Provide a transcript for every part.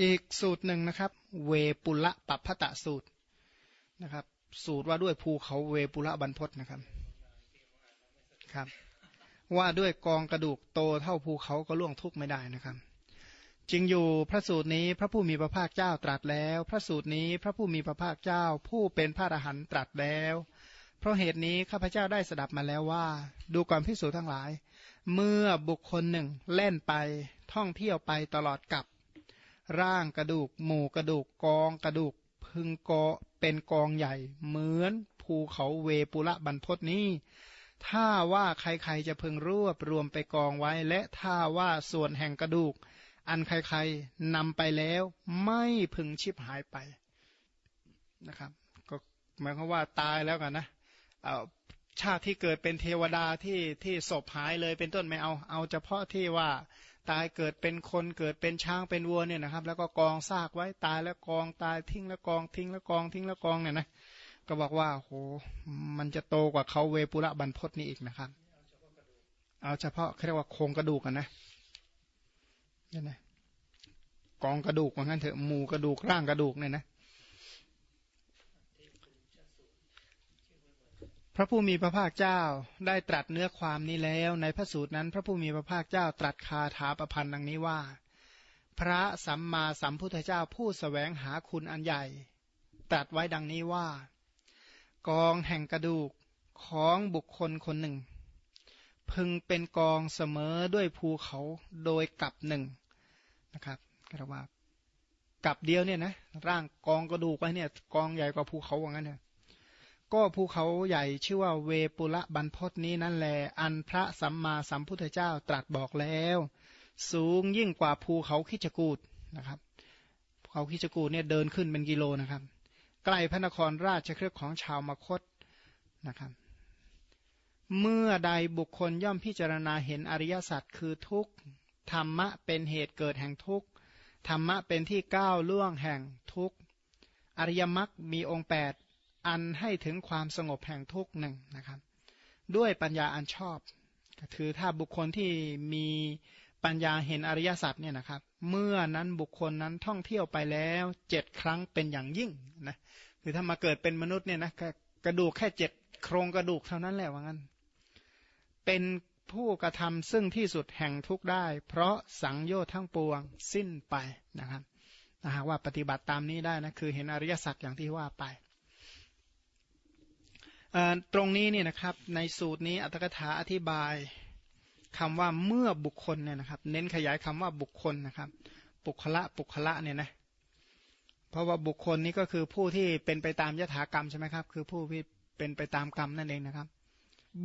อีกสูตรหนึ่งนะครับ เวปุละปัพพตะสูตรนะครับ สูตรว่าด้วยภูเขาเวปุระบรรพศนะครับครับ ว่าด้วยกองกระดูกโตเท่าภูเขาก็ล่วงทุกข์ไม่ได้นะครับจริงอยู่พระสูตรนี้พระผู้มีพระภาคเจ้าตรัสแล้ว พระสูตรนี้พระผู้มีพระภาคเจ้า ผู้เป็นพระอรหันต์ตรัสแล้ว เพราะเหตุนี้ข้าพเจ้าได้สดับมาแล้วว่า ดูก่อนพิสูจนทั้งหลาย เมื่อบุคคลหนึ่งเล่นไปท่องเที่ยวไปตลอดกับ ร่างกระดูก หมู่กระดูกกองกระดูก พึงกอเป็นกองใหญ่ เหมือนภูเขาเวปุระบรรพศนี้ ถ้าว่าใครๆจะพึงรวบรวมไปกองไว้ และถ้าว่าส่วนแห่งกระดูก อันใครๆนำไปแล้วไม่พึงชิบหายไปนะครับ ก็หมายความว่าตายแล้วกันนะเอาชาติที่เกิดเป็นเทวดาที่ที่ศพหายเลยเป็นต้นไม่เอา เอาเฉพาะที่ว่า ตายเกิดเป็นคนเกิดเป็นช้างเป็นวัวเนี่ยนะครับ แล้วก็กองซากไว้ตายแล้วกองตายทิ้งแล้วกองทิ้งแล้วกองทิ้งแล้วกองเนี่ยนะก็บอกว่าโหมันจะโตกว่าเขาเวปุระบรรพศนี่อีกนะครับ เอาเฉพาะเรียกว่าโครงกระดูกกันนะนี่นะกองกระดูกเหมือนกันเถอะหมูกระดูกร่างกระดูกเนี่ยนะ พระผู้มีพระภาคเจ้าได้ตรัสเนื้อความนี้แล้ว ในพระสูตรนั้น พระผู้มีพระภาคเจ้าตรัสคาถาประพันธ์ดังนี้ว่า พระสัมมาสัมพุทธเจ้าผู้สแสวงหาคุณอันใหญ่ ตรัสไว้ดังนี้ว่า กองแห่งกระดูกของบุคคลคนหนึ่ง พึงเป็นกองเสมอด้วยภูเขาโดยกับหนึ่งนะครับกรียกว่ากับเดียวเนี่ยนะร่างกองกระดูกไปเนี่ย กองใหญ่กว่าภูเขาว่างั้นเนี่ย ก็ภูเขาใหญ่ชื่อว่าเวปุระบรรพศนี้นั่นแหละอันพระสัมมาสัมพุทธเจ้าตรัสบอกแล้ว สูงยิ่งกว่าภูเขาคิจกูดนะครับภูเขาคิจกูดเนี่ยเดินขึ้นเป็นกิโลนะครับ ใกล้พระนครราชเครือของชาวมคตนะครับ เมื่อใดบุคคลย่อมพิจารณาเห็นอริยสัจคือทุกข์ธรรมะเป็นเหตุเกิดแห่งทุกข์ธรรมะเป็นที่ก้าวล่วงแห่งทุกข์อริยมรรคมีองค์แปด อันให้ถึงความสงบแห่งทุกข์หนึ่งนะครับ ด้วยปัญญาอันชอบคือถ้าบุคคลที่มีปัญญาเห็นอริยสัจเนี่ยนะครับ เมื่อนั้นบุคคลนั้นท่องเที่ยวไปแล้วเจ็ดครั้งเป็นอย่างยิ่งนะคือถ้ามาเกิดเป็นมนุษย์เนี่ยนะกระดูกแค่เจ็ดโครงกระดูกเท่านั้นแหละว่างั้น เป็นผู้กระทำซึ่งที่สุดแห่งทุกได้ เพราะสังโยชน์ทั้งปวงสิ้นไปนะครับถ้าหากว่าปฏิบัติตามนี้ได้นะคือเห็นอริยสัจอย่างที่ว่าไป ตรงนี้เนี่ยนะครับในสูตรนี้อัตถกถาอธิบายคำว่าเมื่อบุคคลเนี่ยนะครับ เน้นขยายคำว่าบุคคลนะครับ ปุคละปุคละเนี่ยนะเพราะว่าบุคคลนี้ก็คือผู้ที่เป็นไปตามยถากรรมใช่ไหมครับ คือผู้ที่เป็นไปตามกรรมนั่นเองนะครับ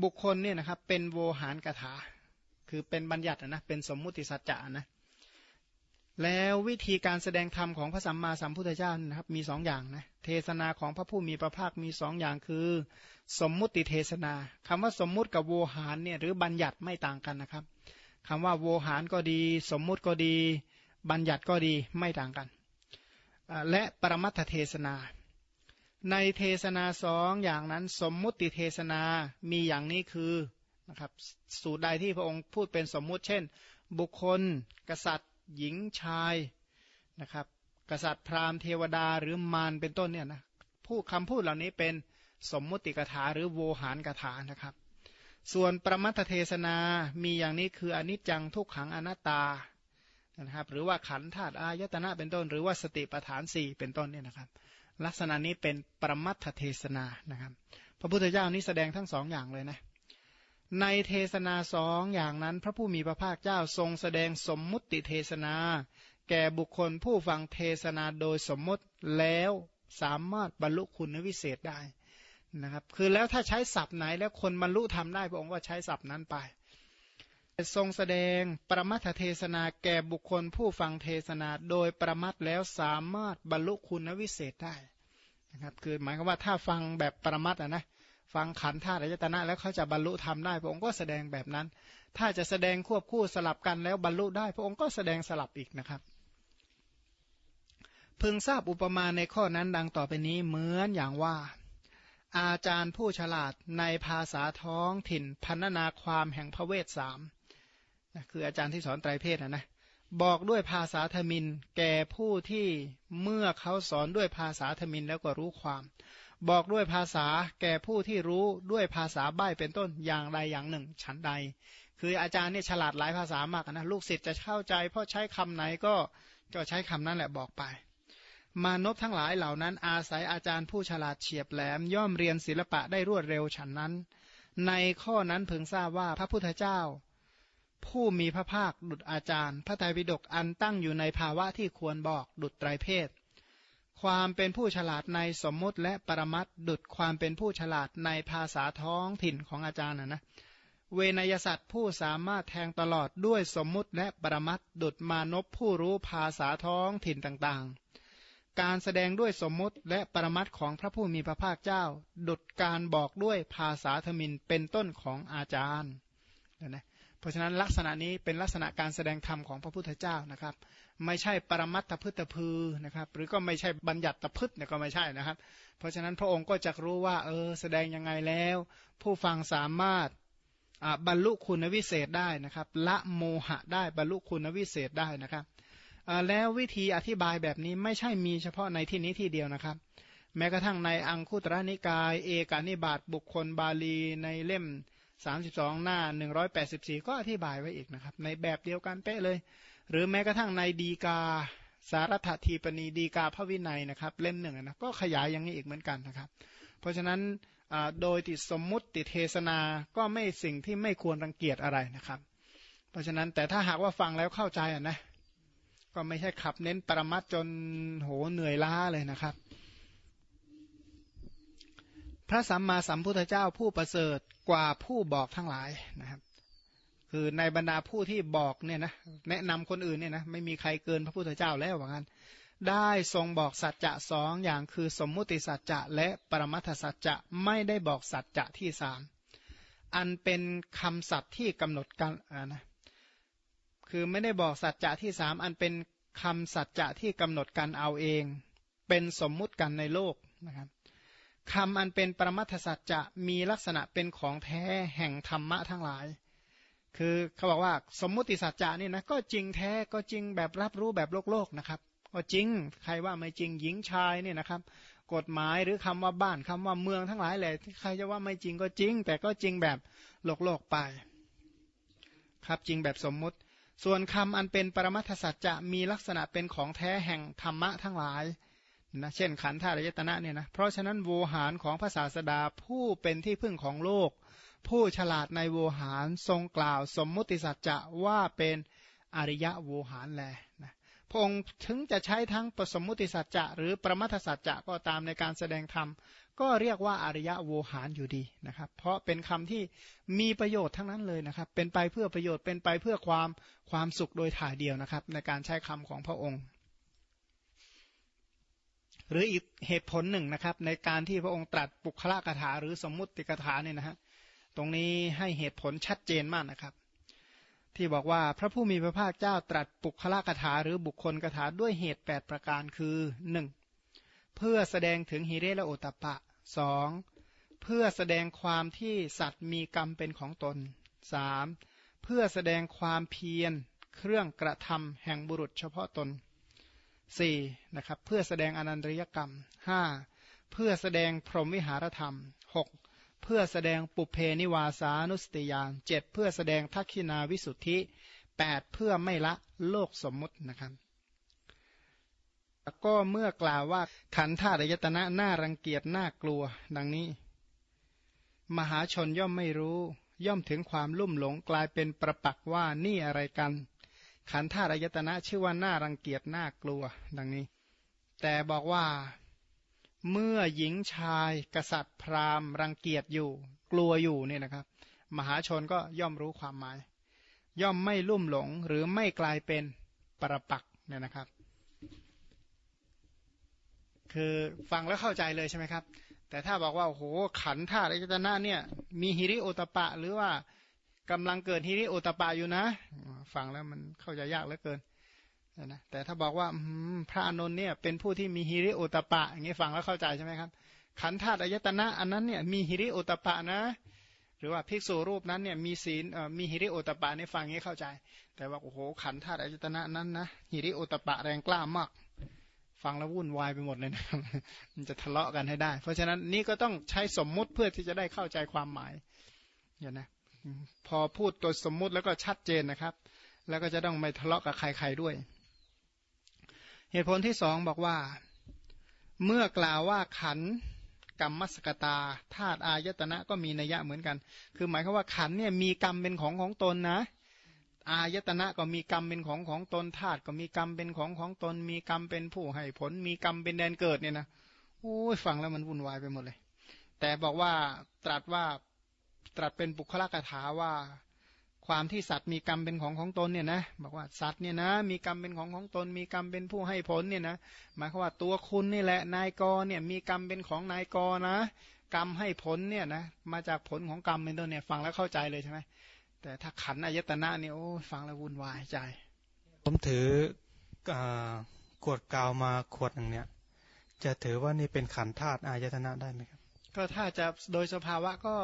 บุคคลเนี่ยนะครับเป็นโวหารกถา คือเป็นบัญญัตินะเป็นสมมุติสัจจะนะ แล้ววิธีการแสดงธรรมของพระสัมมาสัมพุทธเจ้านะครับมีสองอย่างนะเทศนาของพระผู้มีพระภาคมีสองอย่างคือ สมมุติเทศนาคำว่าสมมุติกับโวหารเนี่ยหรือบัญญัติไม่ต่างกันนะครับคำว่าโวหารก็ดี สมมุติก็ดี บัญญัติก็ดีไม่ต่างกัน และปรมัตถเทศนา ในเทศนาสองอย่างนั้น สมมุติเทศนามีอย่างนี้คือนะครับสูตรใดที่พระองค์พูดเป็นสมมุติ เช่น บุคคล กษัตริย์ หญิงชายนะครับ กษัตริย์พราหมณ์เทวดาหรือมารเป็นต้นเนี่ยนะพูดคำพูดเหล่านี้เป็นสมมุติกถาหรือโวหารกถานะครับ ส่วนประมัตเทศนามีอย่างนี้คืออนิจจังทุกขังอนัตตานะครับหรือว่าขันธาตุอายตนะเป็นต้น หรือว่าสติปัฏฐานสี่เป็นต้นเนี่ยนะครับ ลักษณะนี้เป็นปรมัตเทศนานะครับ พระพุทธเจ้านี้แสดงทั้งสองอย่างเลยนะ ในเทศนาสองอย่างนั้นพระผู้มีพระภาคเจ้าทรงแสดงสมมุติเทศนา แก่บุคคลผู้ฟังเทศนาโดยสมมติแล้วสามารถบรรลุคุณวิเศษได้นะครับคือแล้วถ้าใช้ศัพท์ไหนแล้วคนบรรลุทำได้พระองค์ก็ใช้ศัพท์นั้นไป ทรงแสดงประมัทเทศนาแก่บุคคลผู้ฟังเทศนาโดยประมัทแล้วสามารถบรรลุคุณวิเศษได้นะครับคือหมายความว่าถ้าฟังแบบประมัตอะนะ ฟังขันธาตุอายตนะ แล้วเขาจะบรรลุธรรมได้ พระองค์ก็แสดงแบบนั้น ถ้าจะแสดงควบคู่สลับกันแล้วบรรลุได้ พระองค์ก็แสดงสลับอีกนะครับพึงทราบอุปมาในข้อนั้นดังต่อไปนี้เหมือนอย่างว่า อาจารย์ผู้ฉลาดในภาษาท้องถิ่นพันนาความแห่งพระเวทสามคืออาจารย์ที่สอนไตรเพศนะนะบอกด้วยภาษาธมิน แก่ผู้ที่เมื่อเขาสอนด้วยภาษาธมินแล้วก็รู้ความ บอกด้วยภาษาแก่ผู้ที่รู้ด้วยภาษาใบ้เป็นต้นอย่างใดอย่างหนึ่ง ฉันใด คืออาจารย์เนี่ยฉลาดหลายภาษามากนะลูกศิษย์จะเข้าใจ เพราะใช้คำไหนก็ก็ใช้คำนั้นแหละบอกไป มานพทั้งหลายเหล่านั้น อาศัยอาจารย์ผู้ฉลาดเฉียบแหลม ย่อมเรียนศิลปะได้รวดเร็วฉันนั้น ในข้อนั้นเพึงทราบว่าพระพุทธเจ้า ผู้มีพระภาคดุจอาจารย์ พระไตรปิฎกอันตั้งอยู่ในภาวะที่ควรบอกดุจไตรเพศ ความเป็นผู้ฉลาดในสมมุติและปรมัตดุจความเป็นผู้ฉลาดในภาษาท้องถิ่นของอาจารย์นะนะเวนยสัตว์ผู้สามารถแทงตลอดด้วยสมมุติและปรมัตดุจมานพผู้รู้ภาษาท้องถิ่นต่างๆ การแสดงด้วยสมมุติและปรมัตของพระผู้มีพระภาคเจ้า ดุจการบอกด้วยภาษาธมินเป็นต้นของอาจารย์นะเพราะฉะนั้นลักษณะนี้เป็นลักษณะการแสดงธรรมของพระพุทธเจ้านะครับ ไม่ใช่ปรมัตถพืตพือนะครับ หรือก็ไม่ใช่บัญญัติพืชเนี่ยก็ไม่ใช่นะครับ เพราะฉะนั้นพระองค์ก็จะรู้ว่า เออ แสดงยังไงแล้ว ผู้ฟังสามารถบรรลุคุณวิเศษได้นะครับ ละโมหะได้บรรลุคุณวิเศษได้นะครับแล้ววิธีอธิบายแบบนี้ไม่ใช่มีเฉพาะในที่นี้ที่เดียวนะครับ แม้กระทั่งในอังคุตระนิกาย เอกานิบาตบุคคลบาลีในเล่ม 32 หน้า 184 ก็อธิบายไว้อีกนะครับ ในแบบเดียวกันเป๊ะเลย หรือแม้กระทั่งในดีกา สารถทีปณีดีกาพระวินัยนะครับ เล่มหนึ่งนะก็ขยายอย่างนี้อีกเหมือนกันนะครับ เพราะฉะนั้นโดยติดสมมุติติเทศนาก็ไม่สิ่งที่ไม่ควรรังเกียจอะไรนะครับ เพราะฉะนั้นแต่ถ้าหากว่าฟังแล้วเข้าใจอะนะก็ไม่ใช่ขับเน้นปรมัตจนโหเหนื่อยล้าเลยนะครับ พระสัมมาสัมพุทธเจ้าผู้ประเสริฐกว่าผู้บอกทั้งหลายนะครับ คือในบรรดาผู้ที่บอกเนี่ยนะแนะนำคนอื่นเนี่ยนะไม่มีใครเกินพระพุทธเจ้าแล้วว่างั้น ได้ทรงบอกสัจจะสองอย่างคือสมมุติสัจจะและปรมัตถสัจจะไม่ได้บอกสัจจะที่สามอันเป็นคำสัตย์ที่กำหนดกันนะคือไม่ได้บอกสัจจะที่สามอันเป็นคำสัจจะที่กำหนดกันเอาเอง เป็นสมมุติกันในโลกนะครับคำอันเป็นปรมัตถสัจจะมีลักษณะเป็นของแท้แห่งธรรมะทั้งหลาย คือเขาบอกว่าสมมุติสัจจะนี่นะก็จริงแท้ก็จริงแบบรับรู้แบบโลกโลกนะครับก็จริงใครว่าไม่จริงหญิงชายเนี่ยนะครับ กฎหมายหรือคำว่าบ้านคำว่าเมืองทั้งหลายแหละใครจะว่าไม่จริงก็จริง แต่ก็จริงแบบโลกโลกไป ครับจริงแบบสมมุติ ส่วนคำอันเป็นปรมัตถสัจจะมีลักษณะเป็นของแท้แห่งธรรมะทั้งหลายนะเช่นขันธาตุยตนะเนี่ยนะเพราะฉะนั้นโวหารของภาษาสดาผู้เป็นที่พึ่งของโลก ผู้ฉลาดในโวหารทรงกล่าวสมมุติสัจจะว่าเป็นอริยะโวหารแลนะพระองค์ถึงจะใช้ทั้งปสมมุติสัจจะหรือประมัทสัจจะก็ตามในการแสดงธรรม ก็เรียกว่าอริยะโวหารอยู่ดีนะครับ เพราะเป็นคำที่มีประโยชน์ทั้งนั้นเลยนะครับ เป็นไปเพื่อประโยชน์เป็นไปเพื่อความความสุขโดยถ่ายเดียวนะครับ ในการใช้คำของพระองค์ หรืออีกเหตุผลหนึ่งนะครับ ในการที่พระองค์ตรัสปุคละกถาหรือสมมุติกถาเนี่ยนะฮะ ตรงนี้ให้เหตุผลชัดเจนมากนะครับ ที่บอกว่าพระผู้มีพระภาคเจ้าตรัสปุคละกถาหรือบุคคลกถาด้วยเหตุ 8 ประการคือ 1. เพื่อแสดงถึงฮิเรและโอตปะ 2. เพื่อแสดงความที่สัตว์มีกรรมเป็นของตน 3. เพื่อแสดงความเพียรเครื่องกระทำแห่งบุรุษเฉพาะตนสี่นะครับเพื่อแสดงอนันตริยกรรมห้าเพื่อแสดงพรหมวิหารธรรมหกเพื่อแสดงปุเพนิวาสานุสติยานเจ็ดเพื่อแสดงทักขินาวิสุทธิแปดเพื่อไม่ละโลกสมมุตินะครับก็เมื่อกล่าวว่าขันธาตุยตนะน่ารังเกียจน่ากลัว ดังนี้ มหาชนย่อมไม่รู้ ย่อมถึงความลุ่มหลงกลายเป็นประปักว่านี่อะไรกัน ขันธาตุยตนะชื่อว่าน่ารังเกียจน่ากลัว ดังนี้ แต่บอกว่า เมื่อหญิงชายกษัตริย์พราหมณ์รังเกียจอยู่ กลัวอยู่เนี่ยนะครับ มหาชนก็ย่อมรู้ความหมาย ย่อมไม่ลุ่มหลงหรือไม่กลายเป็นปรปักเนี่ยนะครับ คือฟังแล้วเข้าใจเลยใช่ไหมครับ แต่ถ้าบอกว่าโอ้โหขันธาตุอายตนะเนี่ยมีฮิริโอตปะ หรือว่ากำลังเกิดฮิริโอตปาอยู่นะ ฟังแล้วมันเข้าใจยากเหลือเกิน นะแต่ถ้าบอกว่าพระอนุนเนี่ยเป็นผู้ที่มีฮิริโอตปะอย่างนี้ฟังแล้วเข้าใจใช่ไหมครับ ขันธาตุอายตนะอันนั้นเนี่ยมีฮิริโอตปะนะ หรือว่าภิกษุรูปนั้นเนี่ยมีศีลมีหิริโอตปะในฟังนี้เข้าใจ แต่ว่าโอ้โหขันธาตุอายตนะนั้นนะหิริโอตปะแรงกล้ามากฟังแล้ววุ่นวายไปหมดเลยนะมันจะทะเลาะกันให้ได้ เพราะฉะนั้นนี่ก็ต้องใช้สมมุติเพื่อที่จะได้เข้าใจความหมายอย่างนะพอพูดตัวสมมุติแล้วก็ชัดเจนนะครับ แล้วก็จะต้องไม่ทะเลาะกับใครๆด้วย เหตุผลที่สองบอกว่า เมื่อกล่าวว่าขันกรรมมสกตาธาตุอายตนะก็มีนัยยะเหมือนกัน คือหมายความว่าขันเนี่ยมีกรรมเป็นของของตนนะ อายตนะก็มีกรรมเป็นของของตนธาตุก็มีกรรมเป็นของของตน มีกรรมเป็นผู้ให้ผล มีกรรมเป็นแดนเกิดเนี่ยนะโอ้ยฟังแล้วมันวุ่นวายไปหมดเลย แต่บอกว่าตรัสว่าตรัสเป็นบุคลากถาว่า ความที่สัตว์มีกรรมเป็นของของตนเนี่ยนะบอกว่าสัตว์เนี่ยนะมีกรรมเป็นของของตน มีกรรมเป็นผู้ให้ผลเนี่ยนะหมายความว่าตัวคุณนี่แหละนายกเนี่ยมีกรรมเป็นของนายกนะ กรรมให้ผลเนี่ยนะมาจากผลของกรรมเป็นต้นเนี่ยฟังแล้วเข้าใจเลยใช่ไหมแต่ถ้าขันอายตนะเนี่ยโอ้ฟังแล้ววุ่นวายใจ ผมถือขวดกาวมาขวดหนึ่งเนี่ย จะถือว่านี่เป็นขันธาตุอายตนะได้ไหมครับ ก็ถ้าจะโดยสภาวะก็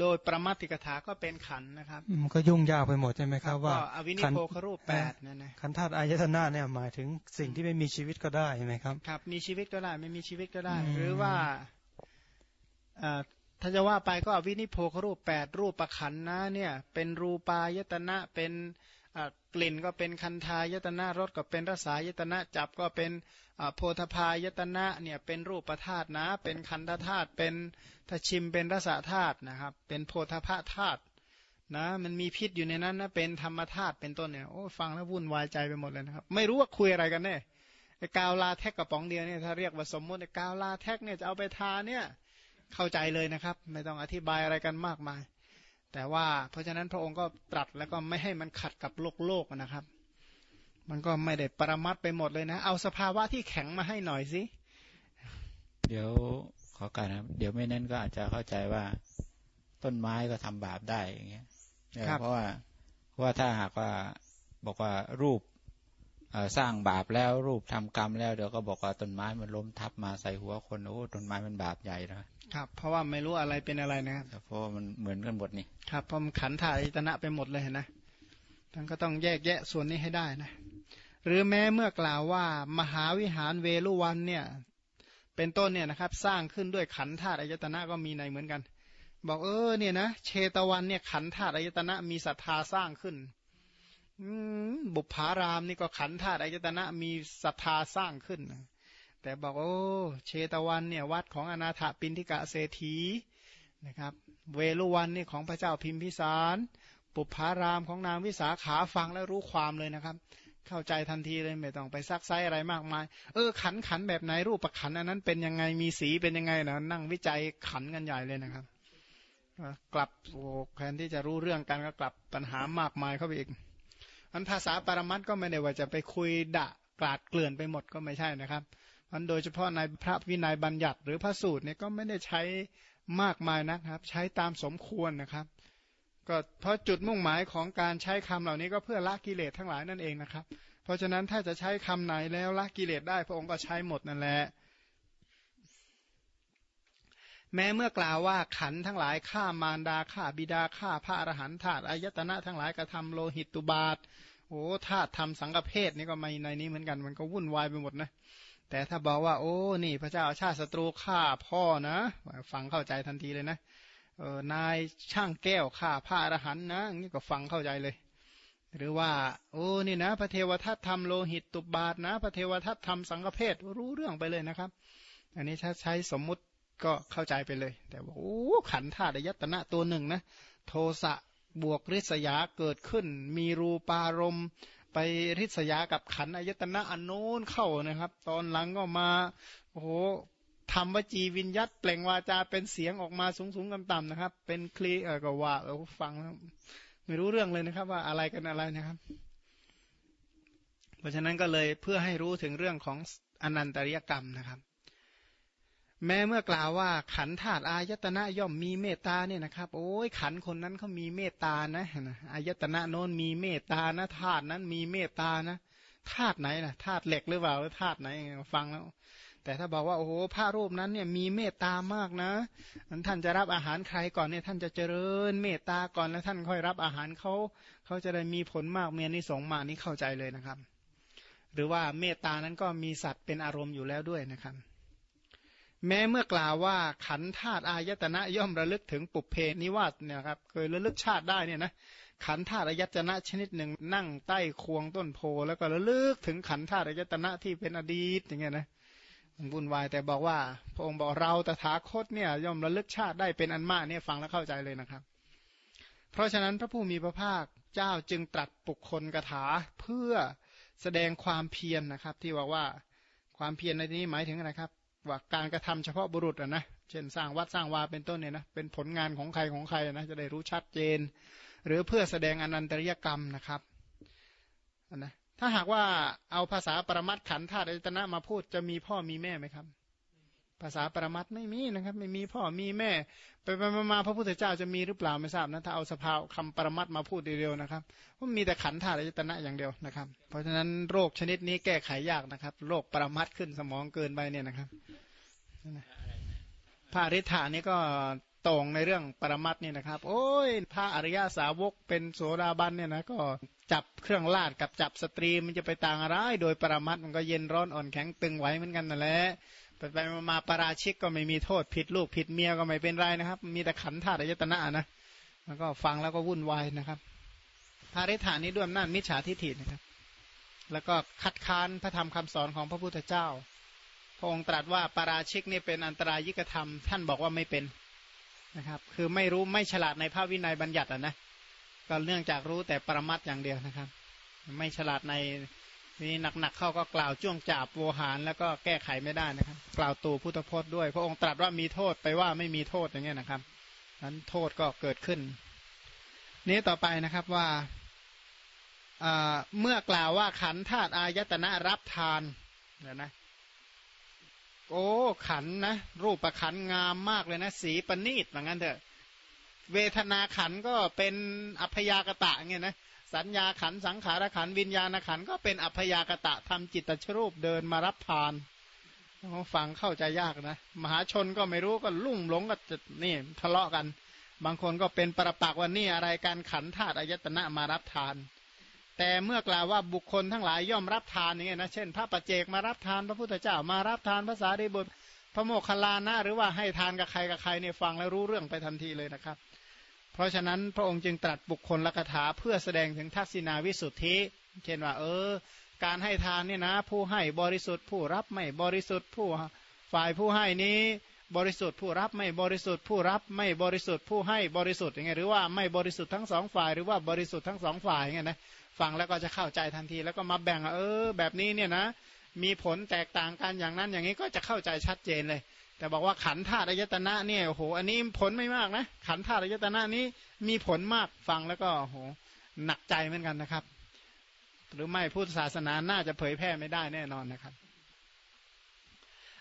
โดยประมาติกถาก็เป็นขันนะครับมันก็ยุ่งยากไปหมดใช่ไหมครับ ว่าอวินิโพครูปแปดนั่นนะขันธาตุอายตนะเนี่ยหมายถึงสิ่งที่ไม่มีชีวิตก็ได้ใช่ไหมครับครับ มีชีวิตก็ได้ไม่มีชีวิตก็ได้ หรือว่าถ้าจะว่าไปก็อวินิโพครูปแปดรูปประขันนะเนี่ย เป็นรูปายตนะเป็น กลิ่นก็เป็นคันทายตนะรสก็เป็นรสายตนะจับก็เป็นโพธพายตนะเนี่ยเป็นรูปธาตุนะ เป็นคันธาตุเป็นถ้าชิมเป็นรสธาตุนะครับ เป็นโพธพธาตุนะมันมีพิษอยู่ในนั้นนะเป็นธรรมธาตุเป็นต้นเนี่ยโอ้ฟังแล้ววุ่นวายใจไปหมดเลยนะครับ ไม่รู้ว่าคุยอะไรกันแน่ไอ้กาวลาแท็กกระป๋องเดียวเนี่ยถ้าเรียกว่าสมมติไอ้กาวลาแท็กเนี่ยจะเอาไปทาเนี่ยเข้าใจเลยนะครับ ไม่ต้องอธิบายอะไรกันมากมาย แต่ว่าเพราะฉะนั้นพระองค์ก็ตรัสแล้วก็ไม่ให้มันขัดกับโลกโลกนะครับ มันก็ไม่ได้ปรมัดไปหมดเลยนะ เอาสภาวะที่แข็งมาให้หน่อยสิ เดี๋ยวขอการนะเดี๋ยวไม่นั้นก็อาจจะเข้าใจว่าต้นไม้ก็ทำบาปได้อย่างเงี้ยเพราะว่าเพราะว่าถ้าหากว่าบอกว่ารูปสร้างบาปแล้วรูปทำกรรมแล้วเดี๋ยวก็บอกว่าต้นไม้มันล้มทับมาใส่หัวคนโอ้ต้นไม้มันบาปใหญ่นะ ครับ เพราะว่าไม่รู้อะไรเป็นอะไรนะครับเพราะมันเหมือนกันหมดนี่ครับเพราะมันขันถ่ายตนะไปหมดเลยนะท่านก็ต้องแยกแยะส่วนนี้ให้ได้นะ หรือแม้เมื่อกล่าวว่า มหาวิหารเวลุวันเนี่ย เป็นต้นเนี่ยนะครับ สร้างขึ้นด้วยขันธาตุอายตนะก็มีในเหมือนกัน บอกเออเนี่ยนะเชตวันเนี่ยขันธาตุอายตนะมีศรัทธาสร้างขึ้นบุพารามนี่ก็ขันธาตุอายตนะมีศรัทธาสร้างขึ้น แต่บอกโอ้เชตวันเนี่ยวัดของอนาถปินทิกะเศรษฐีนะครับเวลุวันนี่ของพระเจ้าพิมพิสาร ปุพารามของนางวิสาขาฟังแล้วรู้ความเลยนะครับ เข้าใจทันทีเลยไม่ต้องไปซักไซอะไรมากมาย เออขันขันแบบไหนรูปประขันอันนั้นเป็นยังไงมีสีเป็นยังไงนะนั่งวิจัยขันกันใหญ่เลยนะครับกลับโอ้แทนที่จะรู้เรื่องกันก็กลับปัญหามากมายเข้าไปอีกมันภาษาปรมัตก็ไม่ได้ว่าจะไปคุยดะกลาดเกลื่อนไปหมดก็ไม่ใช่นะครับ มันโดยเฉพาะในพระวินัยบัญญัติ หรือพระสูตรเนี่ยก็ไม่ได้ใช้มากมายนะครับ ใช้ตามสมควรนะครับ ก็เพราะจุดมุ่งหมายของการใช้คำเหล่านี้ก็เพื่อละกิเลสทั้งหลายนั่นเองนะครับ เพราะฉะนั้นถ้าจะใช้คำไหนแล้วละกิเลสได้ พระองค์ก็ใช้หมดนั่นแหละแม้เมื่อกล่าวว่าขันทั้งหลายฆ่ามารดาฆ่าบิดาฆ่าพระอรหันต์ธาตุอายตนะทั้งหลายกระทำโลหิตตุบาทโอ้ธาตุทำสังกเพศนี่ก็มาในนี้เหมือนกันมันก็วุ่นวายไปหมดนะ แต่ถ้าบอกว่า โอ้ นี่พระเจ้าชาติศัตรูฆ่าพ่อนะ ฟังเข้าใจทันทีเลยนะเออนายช่างแก้วข่าผ้าอรหันนะนี่ก็ฟังเข้าใจเลย หรือว่า โอ้นี่นะ พระเทวทัตทำโลหิตตุบาทนะ พระเทวทัตทำสังฆเพศรู้เรื่องไปเลยนะครับ อันนี้ถ้าใช้สมมุติก็เข้าใจไปเลย แต่ว่าโอ้ขันธาตุยตนะตัวหนึ่งนะ โทสะบวกริษยาเกิดขึ้น มีรูปารมณ์ ไปริษยากับขันอายตนะอันโน้นเข้านะครับ ตอนหลังก็มาโอ้โหทำวจีวิญยัตเปล่งวาจาเป็นเสียงออกมาสูงสูงต่ำๆนะครับ เป็นคลีเออก็ว่าเราฟังไม่รู้เรื่องเลยนะครับ ว่าอะไรกันอะไรนะครับ เพราะฉะนั้นก็เลยเพื่อให้รู้ถึงเรื่องของอนันตริยกรรมนะครับ แม้เมื่อกล่าวว่าขันธาตุอายตนะย่อมมีเมตตาเนี่ยนะครับ โอ้ยขันคนนั้นเขามีเมตตานะอายตนะโน้นมีเมตตานะธาตุนั้นมีเมตตานะธาตุไหนนะธาตุเหล็กหรือเปล่าหรือธาตุไหนฟังแล้ว แต่ถ้าบอกว่าโอ้โหพระรูปนั้นเนี่ยมีเมตตามากนะท่านจะรับอาหารใครก่อนเนี่ยท่านจะเจริญเมตตาก่อนแล้วท่านค่อยรับอาหารเขาเขาจะได้มีผลมากเมียนิสงมานี่เข้าใจเลยนะครับ หรือว่าเมตตานั้นก็มีสัตว์เป็นอารมณ์อยู่แล้วด้วยนะครับ แม้เมื่อกล่าวว่าขันธาตุอายตนะย่อมระลึกถึงปุเพนิวาสเนี่ยครับเคยระลึกชาติได้เนี่ยนะขันธาตุอายตนะชนิดหนึ่งนั่งใต้ควงต้นโพ แล้วก็ระลึกถึงขันธาตุอายตนะที่เป็นอดีตอย่างเงี้ยนะวุ่นวายแต่บอกว่า พระองค์บอกเราตถาคตเนี่ยย่อมระลึกชาติได้เป็นอันมากเนี่ยฟังแล้วเข้าใจเลยนะครับ เพราะฉะนั้นพระผู้มีพระภาคเจ้าจึงตรัสปุคคลกถาเพื่อแสดงความเพียรนนะครับ ที่บอกว่าความเพียรในที่นี้หมายถึงอะไรครับ ว่าการกระทำเฉพาะบุรุษอะนะ เช่นสร้างวัดสร้างวาเป็นต้นเนี่ยนะเป็นผลงานของใครของใครนะจะได้รู้ชัดเจน หรือเพื่อแสดงอนันตริยกรรมนะครับนะถ้าหากว่าเอาภาษาปรมัตขันธาตุอายตนะมาพูดจะมีพ่อมีแม่ไหมครับ ภาษาปรมัตไม่มีนะครับ ไม่มีพ่อมีแม่ ไปไปมาพระพุทธเจ้าจะมีหรือเปล่าไม่ทราบนะถ้าเอาสภาคำปรมัตมาพูดเดียวๆนะครับว่ามีแต่ขันธาตุอายตนะอย่างเดียวนะครับ เพราะฉะนั้นโรคชนิดนี้แก้ไขยากนะครับ โรคปรมัตขึ้นสมองเกินไปเนี่ยนะครับพระอริ t านี่ก็ ตรงในเรื่องปรมัตนี่นะครับ โอ้ยพระอริยาสาวกเป็นโสดาบันเนี่ยนะก็จับเครื่องลาดกับจับสตรีมันจะไปต่างอะไรโดยปรมัตมันก็เย็นร้อนอ่อนแข็งตึงไหวเหมือนกันนั่นแหละไปไปมาปราชิกก็ไม่มีโทษผิดลูกผิดเมียก็ไม่เป็นไรนะครับ มีแต่ขันธาตุอายตนะนะแล้วก็ฟังแล้วก็วุ่นวายนะครับพาริฐานนี้ด้วยอำนาจมิจฉาทิฏฐินะครับ แล้วก็คัดค้านพระธรรมคำสอนของพระพุทธเจ้า พระองค์ตรัสว่าปราชิกนี่เป็นอันตรายิกธรรม ท่านบอกว่าไม่เป็น นะครับ คือไม่รู้ไม่ฉลาดในพระวินัยบัญญัติอะนะก็เนื่องจากรู้แต่ปรมัตอย่างเดียวนะครับ ไม่ฉลาดในนี่หนักๆเข้าก็กล่าวจ้วงจาบโวหารแล้วก็แก้ไขไม่ได้นะครับ กล่าวตูพุทธพจน์ด้วย พระองค์ตรัสว่ามีโทษไปว่าไม่มีโทษอย่างเงี้ยนะครับนั้นโทษก็เกิดขึ้น นี้ต่อไปนะครับว่าเมื่อกล่าวว่าขันธาตุอายตนะรับทานเดี๋ยวนะ โอ้ขันนะ รูปประขันงามมากเลยนะ สีประณีตเหมือนกันเถอะ เวทนาขันก็เป็นอัพยากตะเงี้ยนะสัญญาขันสังขารขันวิญญาณขันก็เป็นอัพยากตะทำจิตตชรูปเดินมารับทานฟังเข้าใจยากนะ มหาชนก็ไม่รู้ก็ลุ่มหลงก็นี่ทะเลาะกัน บางคนก็เป็นประปักวันนี้อะไรการขันธาตุอายตนะมารับทาน แต่เมื่อกล่าวว่าบุคคลทั้งหลายย่อมรับทานอย่างเงี้ยนะเช่น พระปัจเจกมารับทานพระพุทธเจ้ามารับทานภาษาไดีบุตรพระโมคคัลลานะหรือว่าให้ทานกับใครกับใครเนี่ยฟังแล้วรู้เรื่องไปทันทีเลยนะครับ เพราะฉะนั้นพระองค์จึงตรัสบุคคลละคาถาเพื่อแสดงถึงทักษิณาวิสุทธิ เช่นว่า เออ การให้ทานเนี่ยนะ ผู้ให้บริสุทธิ์ผู้รับไม่บริสุทธิ์ผู้ฝ่ายผู้ให้นี้ บริสุทธิ์ผู้รับไม่บริสุทธิ์ผู้รับไม่บริสุทธิ์ผู้ให้บริสุทธิ์ย่างเงี้ยหรือว่าไม่บริสุทธิ์ทั้งสองฝ่าย หรือว่าบริสุทธิ์ทั้งสองฝ่ายอย่างเงี้ยนะฟังแล้วก็จะเข้าใจทันที แล้วก็มาแบ่งเออ แบบนี้เนี่ยนะมีผลแตกต่างกันอย่างนั้นอย่างนี้ก็จะเข้าใจชัดเจนเลย แต่บอกว่าขันธาตุอายตนะเนี่ยโอ้โหอันนี้ผลไม่มากนะขันธาตุอายตนะนี้มีผลมากฟังแล้วก็โอ้โหหนักใจเหมือนกันนะครับ หรือไม่พุทธศาสนาน่าจะเผยแพร่ไม่ได้แน่นอนนะครับ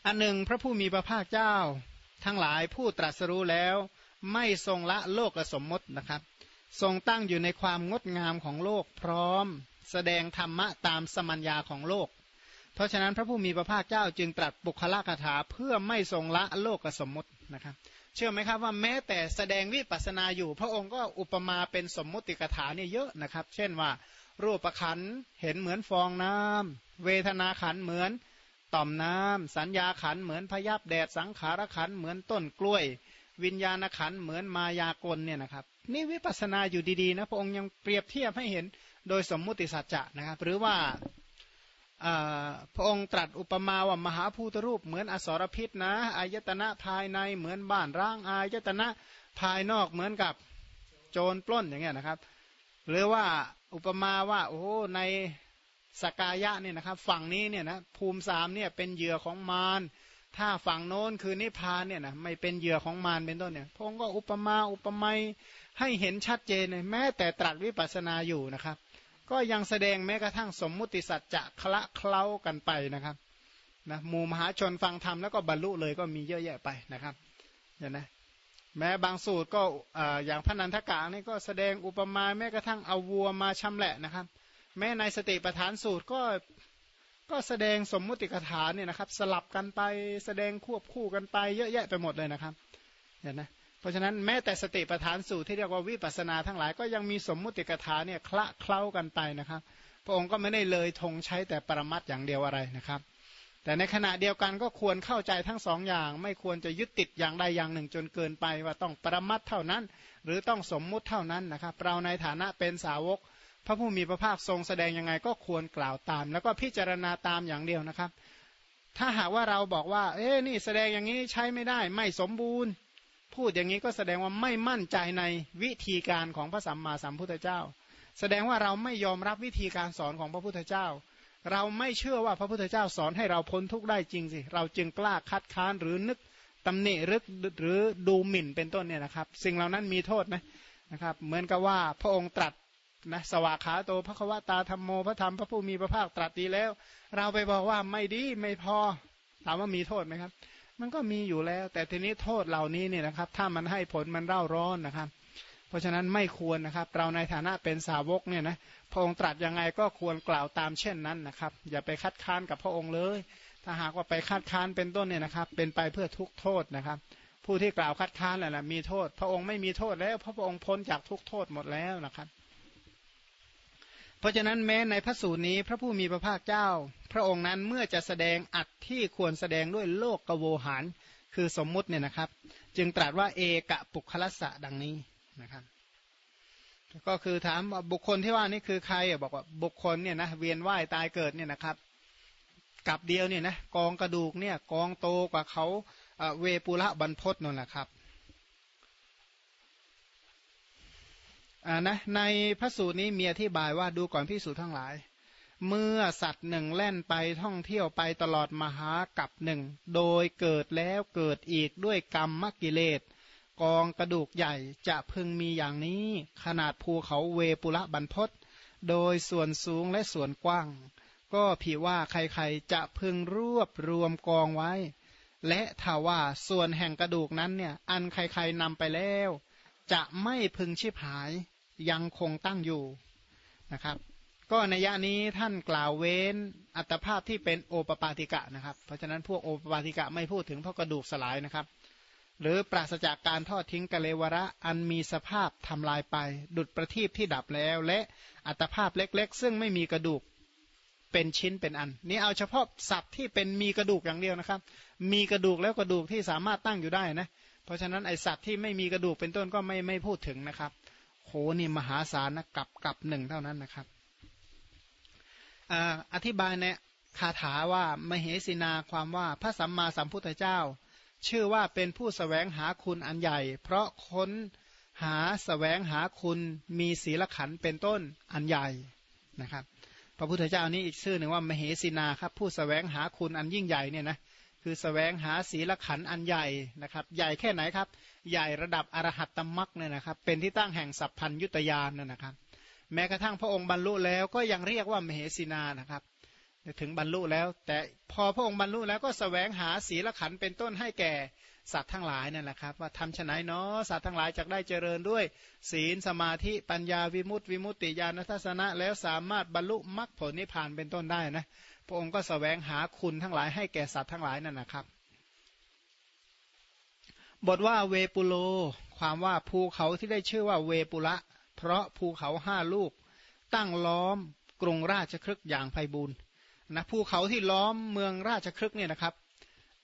อันหนึ่งพระผู้มีพระภาคเจ้า ทั้งหลายผู้ตรัสรู้แล้ว ไม่ทรงละโลกสมมตินะครับ ทรงตั้งอยู่ในความงดงามของโลกพร้อม แสดงธรรมะตามสมัญญาของโลก เพราะฉะนั้นพระผู้มีพระภาคเจ้าจึงตรัสบุคลากถาเพื่อไม่ทรงละโลกสมมตินะครับ เชื่อไหมครับว่าแม้แต่แสดงวิปัสนาอยู่ พระองค์ก็อุปมาเป็นสมมติกถาเนี่ยเยอะนะครับ เช่นว่ารูปขันเห็นเหมือนฟองน้ำเวทนาขันเหมือน ต่อมน้ำสัญญาขันเหมือนพยับแดดสังขารขันเหมือนต้นกล้วย วิญญาณขันเหมือนมายากลเนี่ยนะครับนี่วิปัสนาอยู่ดีๆนะพระองค์ยังเปรียบเทียบให้เห็นโดยสมมุติสัจจะนะครับ หรือว่าพระองค์ตรัสอุปมาว่ามหาภูตรูปเหมือนอสรพิษนะอายตนะภายในเหมือนบ้านร้างอายตนะภายนอกเหมือนกับโจรปล้นอย่างเงี้ยนะครับ หรือว่าอุปมาว่าโอ้ใน สกายะเนี่ยนะครับ ฝั่งนี้เนี่ยนะภูมิสามเนี่ยเป็นเหยื่อของมารถ้าฝั่งโน้นคือนิพพานเนี่ยนะไม่เป็นเหยื่อของมารเป็นต้นเนี่ยพงก็อุปมาอุปไมยให้เห็นชัดเจนเลยแม้แต่ตรัสวิปัสนาอยู่นะครับ ก็ยังแสดงแม้กระทั่งสมมุติสัจจะคละเคล้ากันไปนะครับนะหมู่มหาชนฟังธรรมแล้วก็บรรลุเลยก็มีเยอะแยะไปนะครับเห็นไหมแม้บางสูตรก็อย่างพระนันทกานี่ก็แสดงอุปมาแม้กระทั่งเอาวัวมาชำแหละนะครับ แม้ในสติปัฏฐานสูตรก็ก็แสดงสมมุติกถาเนี่ยนะครับ สลับกันไปแสดงควบคู่กันไปเยอะแยะไปหมดเลยนะครับเห็นนะเพราะฉะนั้นแม้แต่สติปัฏฐานสูตรที่เรียกว่าวิปัสนาทั้งหลายก็ยังมีสมมุติกถาเนี่ยคละเคล้ากันไปนะครับ พระองค์ก็ไม่ได้เลยธงใช้แต่ปรมัตอย่างเดียวอะไรนะครับ แต่ในขณะเดียวกันก็ควรเข้าใจทั้งสองอย่าง ไม่ควรจะยึดติดอย่างใดอย่างหนึ่งจนเกินไปว่าต้องปรมัตเท่านั้น หรือต้องสมมุติเท่านั้นนะครับ เราในฐานะเป็นสาวก พระผู้มีพระภาคทรงแสดงยังไงก็ควรกล่าวตาม แล้วก็พิจารณาตามอย่างเดียวนะครับ ถ้าหากว่าเราบอกว่า เอ๊นี่แสดงอย่างนี้ใช้ไม่ได้ ไม่สมบูรณ์ พูดอย่างนี้ก็แสดงว่าไม่มั่นใจในวิธีการของพระสัมมาสัมพุทธเจ้า แสดงว่าเราไม่ยอมรับวิธีการสอนของพระพุทธเจ้า เราไม่เชื่อว่าพระพุทธเจ้าสอนให้เราพ้นทุกข์ได้จริงสิ เราจึงกล้าคัดค้านหรือนึกตำหนิหรือหรือดูหมิ่นเป็นต้นเนี่ยนะครับ สิ่งเหล่านั้นมีโทษนะนะครับ เหมือนกับว่าพระองค์ตรัส นะสวากขาโตพระควตาธรรมโมพระธรรมพระผู้มีพระภาคตรัสดีแล้ว เราไปบอกว่าไม่ดีไม่พอถามว่ามีโทษไหมครับ มันก็มีอยู่แล้ว แต่ทีนี้โทษเหล่านี้เนี่ยนะครับ ถ้ามันให้ผลมันเร่าร้อนนะครับ เพราะฉะนั้นไม่ควรนะครับ เราในฐานะเป็นสาวกเนี่ยนะพระองค์ตรัสยังไงก็ควรกล่าวตามเช่นนั้นนะครับ อย่าไปคัดค้านกับพระองค์เลย ถ้าหากว่าไปคัดค้านเป็นต้นเนี่ยนะครับ เป็นไปเพื่อทุกโทษนะครับ ผู้ที่กล่าวคัดค้านแหละมีโทษ พระองค์ไม่มีโทษแล้วพระองค์พ้นจากทุกโทษหมดแล้วนะครับ เพราะฉะนั้นแม้ในพระสูตรนี้พระผู้มีพระภาคเจ้า พระองค์นั้นเมื่อจะแสดงอัดที่ควรแสดงด้วยโลกกโวหารคือสมมุติเนี่ยนะครับ จึงตรัสว่าเอกะปุคละสะดังนี้นะครับก็คือถามบุคคลที่ว่านี่คือใครบอกว่าบุคคลเนี่ยนะเวียนว่ายตายเกิดเนี่ยนะครับกับเดียวเนี่ยนะกองกระดูกเนี่ยกองโตกว่าเขาเวปุระบรรพศนั่นแหละครับ อ่านะในพระสูตรนี้มีอธิบายว่าดูก่อนพิสูจน์ทั้งหลาย เมื่อสัตว์หนึ่งแล่นไปท่องเที่ยวไปตลอดมหากับหนึ่ง โดยเกิดแล้วเกิดอีกด้วยกรรมมกิเลสกองกระดูกใหญ่จะพึงมีอย่างนี้ ขนาดภูเขาเวปุระบรรพศโดยส่วนสูงและส่วนกว้าง ก็ผีว่าใครๆจะพึงรวบรวมกองไว้ และถ้าว่าส่วนแห่งกระดูกนั้นเนี่ยอันใครๆนำไปแล้ว จะไม่พึงชิบหาย ยังคงตั้งอยู่นะครับ ก็ในยะนี้ท่านกล่าวเว้นอัตภาพที่เป็นโอปปาติกะนะครับ เพราะฉะนั้นพวกโอปปาติกะไม่พูดถึงเพราะกระดูกสลายนะครับ หรือปราศจากการทอดทิ้งกะเลวระอันมีสภาพทำลายไป ดุดประทีปที่ดับแล้ว และอัตภาพเล็ก ๆ ซึ่งไม่มีกระดูกเป็นชิ้นเป็นอัน นี่เอาเฉพาะสัตว์ที่เป็นมีกระดูกอย่างเดียวนะครับ มีกระดูกแล้วกระดูกที่สามารถตั้งอยู่ได้นะ เพราะฉะนั้นไอสัตว์ที่ไม่มีกระดูกเป็นต้นก็ไม่ไม่พูดถึงนะครับ โหนี่มหาศาลนะกับกับหนึ่งเท่านั้นนะครับอธิบายในคาถาว่ามเหสินาความว่าพระสัมมาสัมพุทธเจ้า ชื่อว่าเป็นผู้สแสวงหาคุณอันใหญ่ เพราะค้นหาสแสวงหาคุณมีศีลขันเป็นต้นอันใหญ่นะครับ พระพุทธเจ้านี้อีกชื่อหนึ่งว่ามเหสินาครับผู้สแสวงหาคุณอันยิ่งใหญ่เนี่ยนะ คือสแสวงหาศีลขันอันใหญ่นะครับ ใหญ่แค่ไหนครับ ใหญ่ระดับอรหัตตมักเนี่ยนะครับ เป็นที่ตั้งแห่งสัพพัญยุตยานน่นนะครับ แม้กระทั่งพระองค์บรรลุแล้วก็ยังเรียกว่ามเหสีนานะครับถึงบรรลุแล้ว แต่พอพระองค์บรรลุแล้วก็สแสวงหาศีลขันเป็นต้นให้แก่สัตว์ทั้งหลายนั่นแหละครับ ว่าทำฉนัยเนาะสัตว์ทั้งหลายจะได้เจริญด้วย ศีลสมาธิปัญญาวิมุตติวิมุตติญาณทัศนะแล้วสามารถบรรลุมรรคผลนิพพานเป็นต้นได้นะ พระองค์ก็สแสวงหาคุณทั้งหลายให้แก่สัตว์ทั้งหลายนั่นนะครับ บทว่าเวปุโล ความว่าภูเขาที่ได้ชื่อว่าเวปุระ เพราะภูเขาห้าลูก ตั้งล้อมกรุงราชครึกอย่างไพบูรณ์นะภูเขาที่ล้อมเมืองราชครึกเนี่ยนะครับ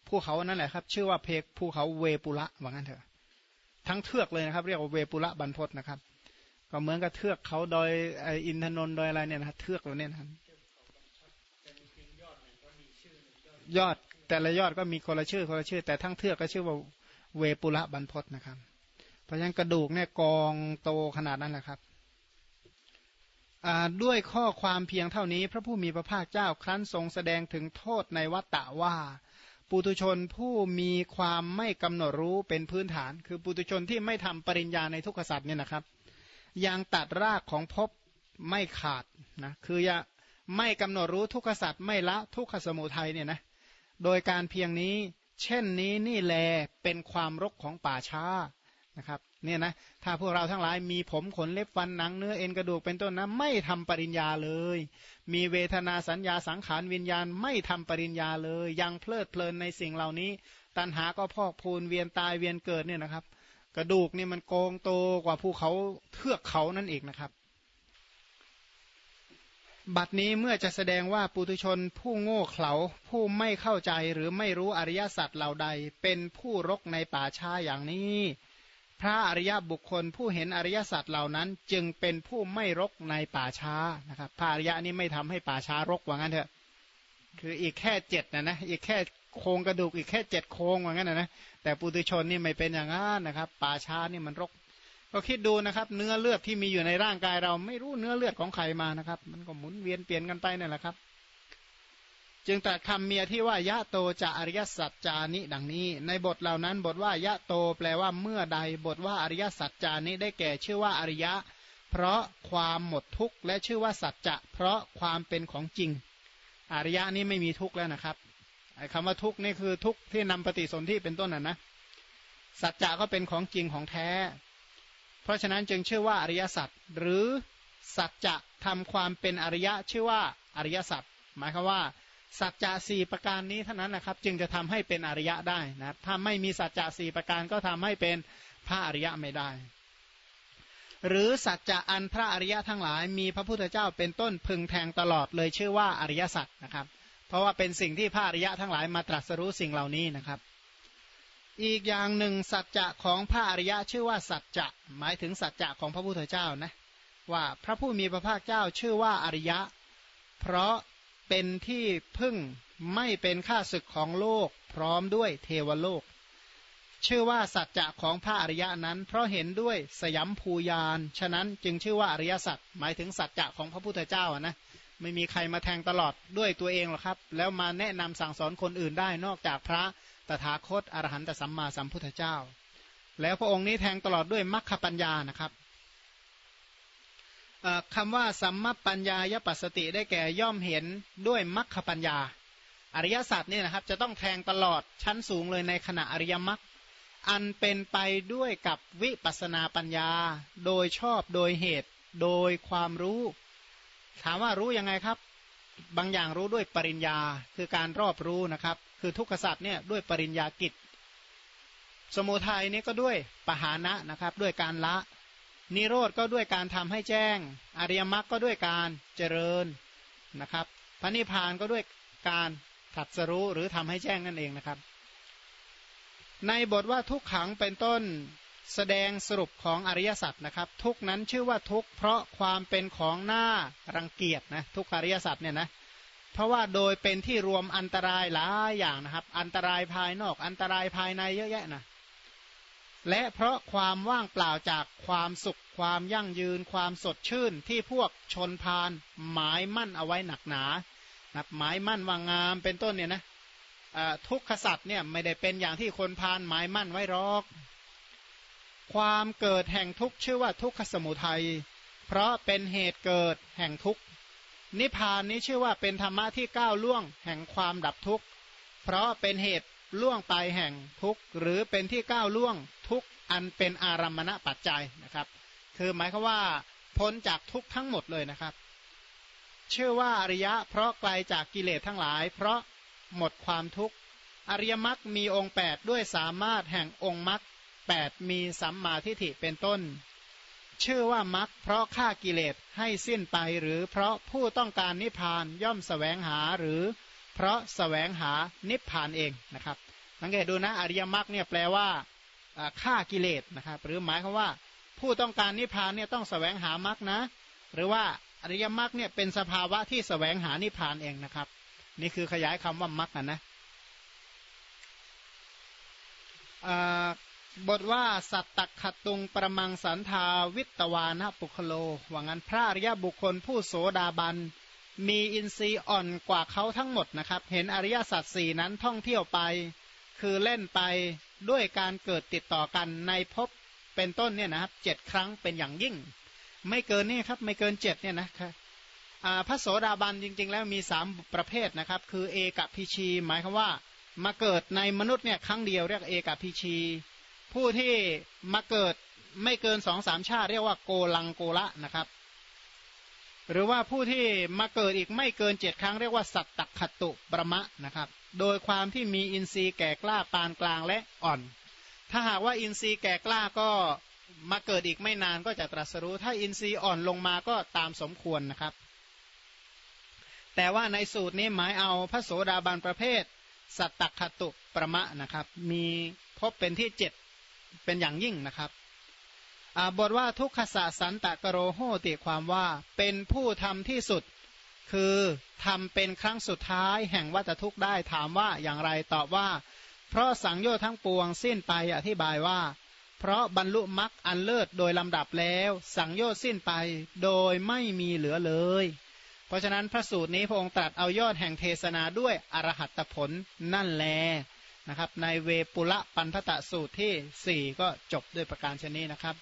ภูเขานั่นแหละครับ ชื่อว่าเพกภูเขาเวปุระว่างั้นเถอะ ทั้งเทือกเลยนะครับ เรียกว่าเวปุระบรรพศนะครับ ก็เหมือนกับเทือกเขาโดยอินทนนท์โดยอะไรเนี่ยนะเทือกเราเนี่ยนะครับ ยอดแต่ละยอดก็มีคนละชื่อคนละชื่อ แต่ทั้งเทือกก็ชื่อว่าเวปุระบรรพศนะครับ เพราะฉะนั้นกระดูกเนี่ยกองโตขนาดนั้นแหละครับด้วยข้อความเพียงเท่านี้ พระผู้มีพระภาคเจ้าครั้นทรงแสดงถึงโทษในวัตตะว่า ปุตุชนผู้มีความไม่กำหนดรู้เป็นพื้นฐาน คือปุตุชนที่ไม่ทำปริญญาในทุกขสัตว์เนี่ยนะครับ ยังตัดรากของภพไม่ขาดนะคืออย่าไม่กำหนดรู้ทุกขสัตว์ไม่ละทุกขสมุทัยเนี่ยนะ โดยการเพียงนี้ เช่นนี้นี่แลเป็นความรกของป่าช้านะครับเนี่ยนะถ้าพวกเราทั้งหลายมีผมขนเล็บฟันหนังเนื้อเอ็นกระดูกเป็นต้นนะไม่ทำปริญญาเลย มีเวทนาสัญญาสังขารวิญญาณไม่ทำปริญญาเลย ยังเพลิดเพลินในสิ่งเหล่านี้ ตัณหาก็พอกพูนเวียนตายเวียนเกิดเนี่ยนะครับ กระดูกนี่มันโกงโตกว่าภูเขาเทือกเขานั่นเองนะครับ บัดนี้เมื่อจะแสดงว่าปุถุชนผู้โง่เขลาผู้ไม่เข้าใจหรือไม่รู้อริยสัจเหล่าใด เป็นผู้รกในป่าช้าอย่างนี้ พระอริยบุคคลผู้เห็นอริยสัจเหล่านั้น จึงเป็นผู้ไม่รกในป่าช้านะครับพระอริยะนี้ไม่ทำให้ป่าช้ารกว่างั้นเถอะ คืออีกแค่เจ็ดนะนะอีกแค่โครงกระดูกอีกแค่เจ็ดโครงว่างั้นนะนะแต่ปุถุชนนี่ไม่เป็นอย่างนั้นนะครับ ป่าช้านี่มันรก ก็คิดดูนะครับ เนื้อเลือดที่มีอยู่ในร่างกายเราไม่รู้เนื้อเลือดของใครมานะครับ มันก็หมุนเวียนเปลี่ยนกันไปนั่นแหละครับ จึงตรัสคำเมียที่ว่ายะโตจะอริยสัจจานิดังนี้ ในบทเหล่านั้นบทว่ายะโตแปลว่าเมื่อใด บทว่าอริยสัจจานิได้แก่ชื่อว่าอริยะ เพราะความหมดทุกข์และชื่อว่าสัจจะ เพราะความเป็นของจริง อริยะนี้ไม่มีทุกข์แล้วนะครับไอ้คำว่าทุกข์นี่คือทุกข์ที่นำปฏิสนธิเป็นต้นน่ะนะสัจจะก็เป็นของจริงของแท้ เพราะฉะนั้นจึงชื่อว่าอริยสัจหรือสัจจะทำความเป็นอริยะชื่อว่าอริยสัจหมายความว่าสัจจะสี่ประการนี้เท่านั้นนะครับ จึงจะทำให้เป็นอริยะได้นะถ้าไม่มีสัจจะสี่ประการก็ทำให้เป็นพระอริยะไม่ได้ หรือสัจจะอันพระอริยะทั้งหลาย มีพระพุทธเจ้าเป็นต้นพึงแทงตลอดเลยชื่อว่าอริยสัจนะครับ เพราะว่าเป็นสิ่งที่พระอริยะทั้งหลายมาตรัสรู้สิ่งเหล่านี้นะครับ อีกอย่างหนึ่งสัจจะของพระอริยะชื่อว่าสัจจะหมายถึงสัจจะของพระพุทธเจ้านะว่าพระผู้มีพระภาคเจ้าชื่อว่าอริยะ เพราะเป็นที่พึ่งไม่เป็นข้าศึกของโลก พร้อมด้วยเทวโลก ชื่อว่าสัจจะของพระอริยะนั้น เพราะเห็นด้วยสยามภูยานฉะนั้นจึงชื่อว่าอริยสัจหมายถึงสัจจะของพระพุทธเจ้านะไม่มีใครมาแทงตลอดด้วยตัวเองหรอกครับ แล้วมาแนะนำสั่งสอนคนอื่นได้นอกจากพระ ตถาคตอรหันตสัมมาสัมพุทธเจ้า แล้วพระองค์นี้แทงตลอดด้วยมัคคปัญญานะครับคำว่าสัมมปัญญายปัสติได้แก่ย่อมเห็นด้วยมัคคปัญญา อริยสัจนี่นะครับจะต้องแทงตลอดชั้นสูงเลยในขณะอริยมรรคอันเป็นไปด้วยกับวิปัสนาปัญญา โดยชอบโดยเหตุ โดยความรู้ ถามว่ารู้ยังไงครับ บางอย่างรู้ด้วยปริญญาคือการรอบรู้นะครับ คือทุกขสัจเนี่ยด้วยปริญญากิจ สมุทัยนี่ก็ด้วยปหานะนะครับ ด้วยการละ นิโรธก็ด้วยการทำให้แจ้ง อริยมรรคก็ด้วยการเจริญนะครับ พระนิพพานก็ด้วยการถัดสรู้หรือทำให้แจ้งนั่นเองนะครับ ในบทว่าทุกขังเป็นต้นแสดงสรุปของอริยสัจนะครับ ทุกนั้นชื่อว่าทุกเพราะความเป็นของหน้ารังเกียจนะทุกอริยสัจเนี่ยนะ เพราะว่าโดยเป็นที่รวมอันตรายหลายอย่างนะครับ อันตรายภายนอก อันตรายภายในเยอะแยะนะและเพราะความว่างเปล่าจากความสุข ความยั่งยืน ความสดชื่นที่พวกชนพานหมายมั่นเอาไว้หนักหนานับหมายมั่นว่างามเป็นต้นเนี่ยนะทุกขสัตว์เนี่ยไม่ได้เป็นอย่างที่คนพานหมายมั่นไว้หรอก ความเกิดแห่งทุกข์ชื่อว่าทุกขสมุทัย เพราะเป็นเหตุเกิดแห่งทุกข์ นิพพานนี้ชื่อว่าเป็นธรรมะที่ก้าวล่วงแห่งความดับทุกข์ เพราะเป็นเหตุล่วงไปแห่งทุกข์ หรือเป็นที่ก้าวล่วงทุกข์อันเป็นอารัมมณปัจจัยนะครับ คือหมายความว่าพ้นจากทุกข์ทั้งหมดเลยนะครับ เชื่อว่าอริยะเพราะไกลจากกิเลสทั้งหลาย เพราะหมดความทุกข์ อริยมรรคมีองค์ 8 ด้วยสามารถแห่งองค์มรรคแมีสัมมาทิฏฐิเป็นต้น ชื่อว่ามรรคเพราะฆ่ากิเลสให้สิ้นไปหรือเพราะผู้ต้องการนิพพานย่อมสแสวงหาหรือ เพราะสแสวงหานิพพานเองนะครับสังเกตดูนะอริยมรรคเนี่ยแปลว่าฆ่ากิเลสนะครับหรือหมายความว่าผู้ต้องการนิพพานเนี่ยต้องสแสวงหามรรคนะ หรือว่าอริยมรรคเนี่ยเป็นสภาวะที่สแสวงหานิพพานเองนะครับ นี่คือขยายคำว่ามรรคนะ บทว่าสัตตขตุงประมังสันทาวิตวานะปุคโลว่างั้นพระอริยบุคคลผู้โสดาบัน มีอินทรีย์อ่อนกว่าเขาทั้งหมดนะครับ เห็นอริยสัจสี่นั้นท่องเที่ยวไป คือเล่นไปด้วยการเกิดติดต่อกันในภพเป็นต้นเนี่ยนะครับเจ็ดครั้งเป็นอย่างยิ่ง ไม่เกินนี่ครับไม่เกินเจ็ดเนี่ยนะครับพระโสดาบันจริง ๆ แล้วมีสามประเภทนะครับ คือเอกพิชี หมายความว่ามาเกิดในมนุษย์เนี่ยครั้งเดียวเรียกเอกพิชี ผู้ที่มาเกิดไม่เกินสองสามชาติ เรียกว่าโกลังโกละนะครับ หรือว่าผู้ที่มาเกิดอีกไม่เกินเจ็ดครั้งเรียกว่าสัตตขตุประมะนะครับ โดยความที่มีอินทรีย์แก่กล้าปานกลางและอ่อน ถ้าหากว่าอินทรีย์แก่กล้าก็มาเกิดอีกไม่นานก็จะตรัสรู้ ถ้าอินทรีย์อ่อนลงมาก็ตามสมควรนะครับ แต่ว่าในสูตรนี้หมายเอาพระโสดาบันประเภท สัตตคตุประมะนะครับ มีพบเป็นที่เจ็ด เป็นอย่างยิ่งนะครับบทว่าทุกขสะสันตะกโรโหติความว่าเป็นผู้ทำที่สุด คือทำเป็นครั้งสุดท้ายแห่งวัตทุกข์ได้ถามว่าอย่างไรตอบว่า เพราะสังโยชน์ทั้งปวงสิ้นไปอธิบายว่า เพราะบรรลุมรรคอันเลิศโดยลำดับแล้ว สังโยชน์สิ้นไปโดยไม่มีเหลือเลย เพราะฉะนั้นพระสูตรนี้พระองค์ตรัสเอายอดแห่งเทศนาด้วยอรหัตผลนั่นแล นะครับในเวปุละปันทตะสูตรที่ 4 ก็จบด้วยประการชนี้นะครับ